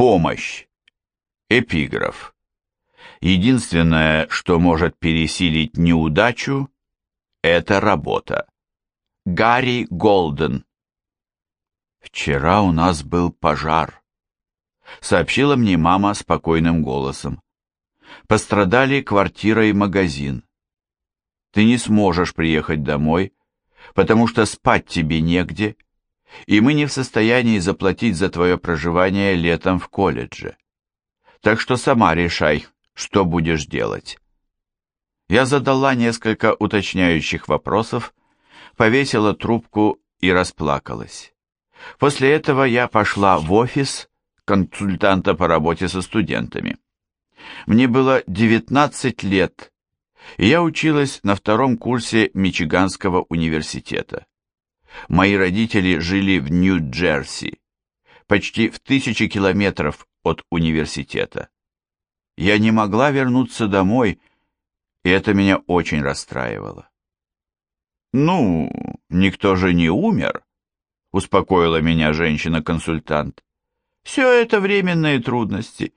Помощь. Эпиграф. Единственное, что может пересилить неудачу, это работа. Гарри Голден. Вчера у нас был пожар, сообщила мне мама спокойным голосом. Пострадали квартира и магазин. Ты не сможешь приехать домой, потому что спать тебе негде, и мы не в состоянии заплатить за твое проживание летом в колледже. Так что сама решай, что будешь делать. Я задала несколько уточняющих вопросов, повесила трубку и расплакалась. После этого я пошла в офис консультанта по работе со студентами. Мне было 19 лет, и я училась на втором курсе Мичиганского университета. Мои родители жили в Нью-Джерси, почти в тысячи километров от университета. Я не могла вернуться домой, и это меня очень расстраивало. «Ну, никто же не умер», — успокоила меня женщина-консультант. «Все это временные трудности.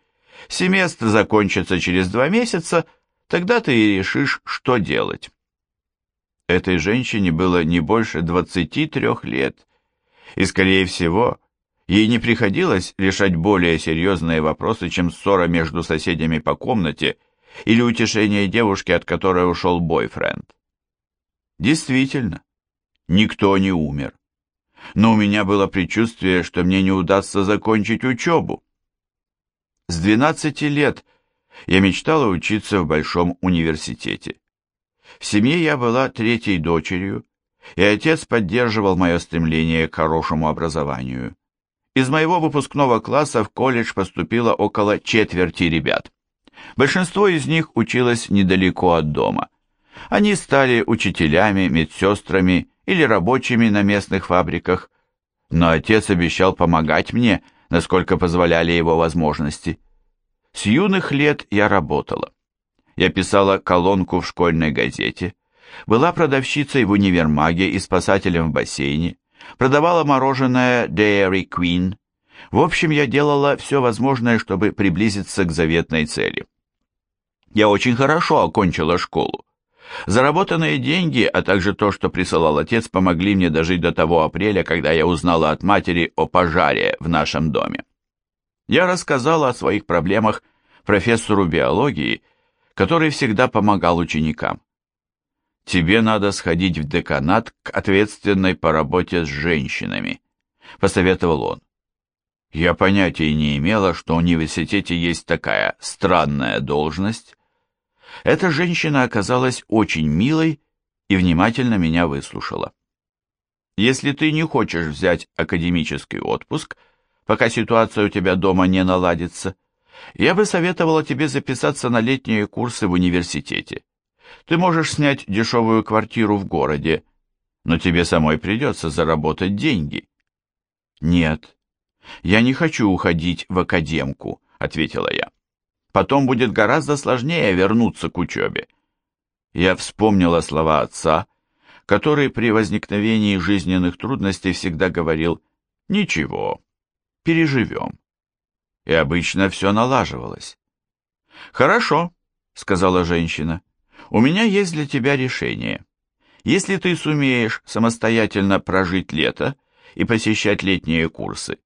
Семестр закончится через два месяца, тогда ты и решишь, что делать». Этой женщине было не больше 23 лет, и, скорее всего, ей не приходилось решать более серьезные вопросы, чем ссора между соседями по комнате или утешение девушки, от которой ушел бойфренд. Действительно, никто не умер. Но у меня было предчувствие, что мне не удастся закончить учебу. С 12 лет я мечтала учиться в большом университете. В семье я была третьей дочерью, и отец поддерживал мое стремление к хорошему образованию. Из моего выпускного класса в колледж поступило около четверти ребят. Большинство из них училось недалеко от дома. Они стали учителями, медсестрами или рабочими на местных фабриках, но отец обещал помогать мне, насколько позволяли его возможности. С юных лет я работала. Я писала колонку в школьной газете, была продавщицей в универмаге и спасателем в бассейне, продавала мороженое Dairy Queen. В общем, я делала все возможное, чтобы приблизиться к заветной цели. Я очень хорошо окончила школу. Заработанные деньги, а также то, что присылал отец, помогли мне дожить до того апреля, когда я узнала от матери о пожаре в нашем доме. Я рассказала о своих проблемах профессору биологии, который всегда помогал ученикам. «Тебе надо сходить в деканат к ответственной по работе с женщинами», — посоветовал он. Я понятия не имела, что в университете есть такая странная должность, эта женщина оказалась очень милой и внимательно меня выслушала. Если ты не хочешь взять академический отпуск, пока ситуация у тебя дома не наладится, я бы советовала тебе записаться на летние курсы в университете. Ты можешь снять дешевую квартиру в городе, но тебе самой придется заработать деньги. Нет, я не хочу уходить в академку, ответила я. Потом будет гораздо сложнее вернуться к учебе. Я вспомнила слова отца, который при возникновении жизненных трудностей всегда говорил «Ничего, переживем». И обычно все налаживалось. «Хорошо», — сказала женщина, — «у меня есть для тебя решение. Если ты сумеешь самостоятельно прожить лето и посещать летние курсы,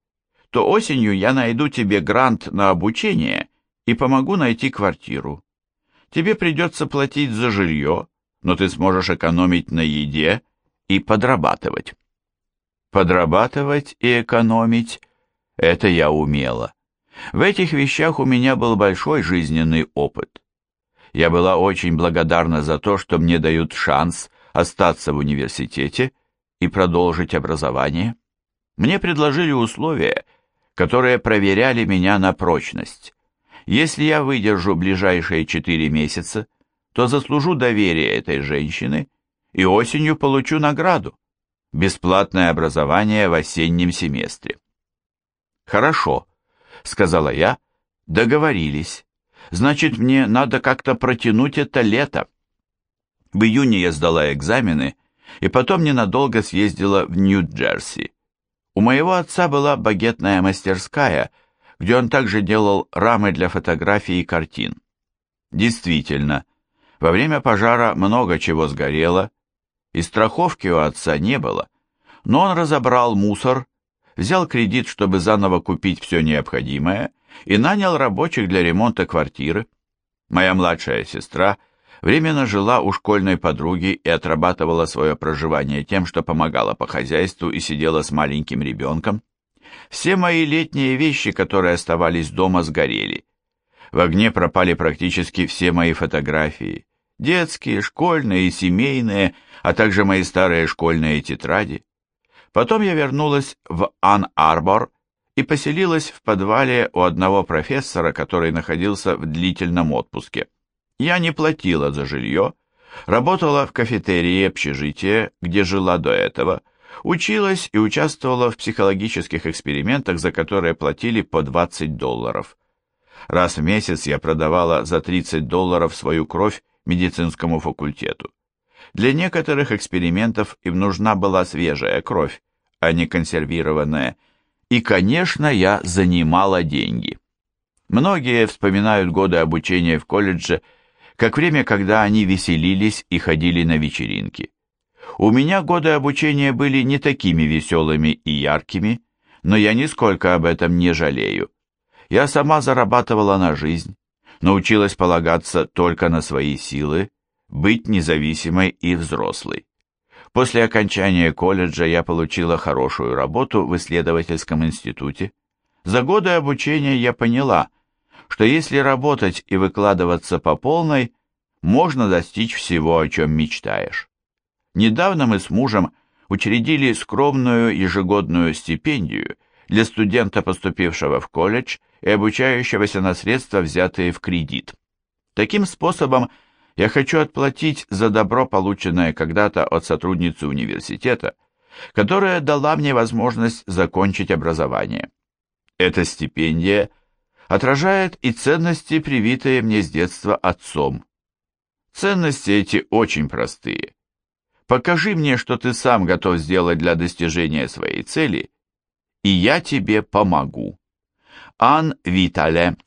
то осенью я найду тебе грант на обучение и помогу найти квартиру. Тебе придется платить за жилье, но ты сможешь экономить на еде и подрабатывать. Подрабатывать и экономить – это я умела. В этих вещах у меня был большой жизненный опыт. Я была очень благодарна за то, что мне дают шанс остаться в университете и продолжить образование. Мне предложили условия, которые проверяли меня на прочность. Если я выдержу ближайшие четыре месяца, то заслужу доверие этой женщины и осенью получу награду – бесплатное образование в осеннем семестре. «Хорошо», – сказала я, – «договорились. Значит, мне надо как-то протянуть это лето». В июне я сдала экзамены и потом ненадолго съездила в Нью-Джерси. У моего отца была багетная мастерская – где он также делал рамы для фотографий и картин. Действительно, во время пожара много чего сгорело, и страховки у отца не было, но он разобрал мусор, взял кредит, чтобы заново купить все необходимое, и нанял рабочих для ремонта квартиры. Моя младшая сестра временно жила у школьной подруги и отрабатывала свое проживание тем, что помогала по хозяйству и сидела с маленьким ребенком. Все мои летние вещи, которые оставались дома, сгорели. В огне пропали практически все мои фотографии. Детские, школьные и семейные, а также мои старые школьные тетради. Потом я вернулась в Ан-Арбор и поселилась в подвале у одного профессора, который находился в длительном отпуске. Я не платила за жилье, работала в кафетерии общежития, где жила до этого, училась и участвовала в психологических экспериментах, за которые платили по 20 долларов. Раз в месяц я продавала за 30 долларов свою кровь медицинскому факультету. Для некоторых экспериментов им нужна была свежая кровь, а не консервированная, и, конечно, я занимала деньги. Многие вспоминают годы обучения в колледже как время, когда они веселились и ходили на вечеринки. У меня годы обучения были не такими веселыми и яркими, но я нисколько об этом не жалею. Я сама зарабатывала на жизнь, научилась полагаться только на свои силы, быть независимой и взрослой. После окончания колледжа я получила хорошую работу в исследовательском институте. За годы обучения я поняла, что если работать и выкладываться по полной, можно достичь всего, о чем мечтаешь. Недавно мы с мужем учредили скромную ежегодную стипендию для студента, поступившего в колледж и обучающегося на средства, взятые в кредит. Таким способом я хочу отплатить за добро, полученное когда-то от сотрудницы университета, которая дала мне возможность закончить образование. Эта стипендия отражает и ценности, привитые мне с детства отцом. Ценности эти очень простые. Покажи мне, что ты сам готов сделать для достижения своей цели, и я тебе помогу. Ан Витале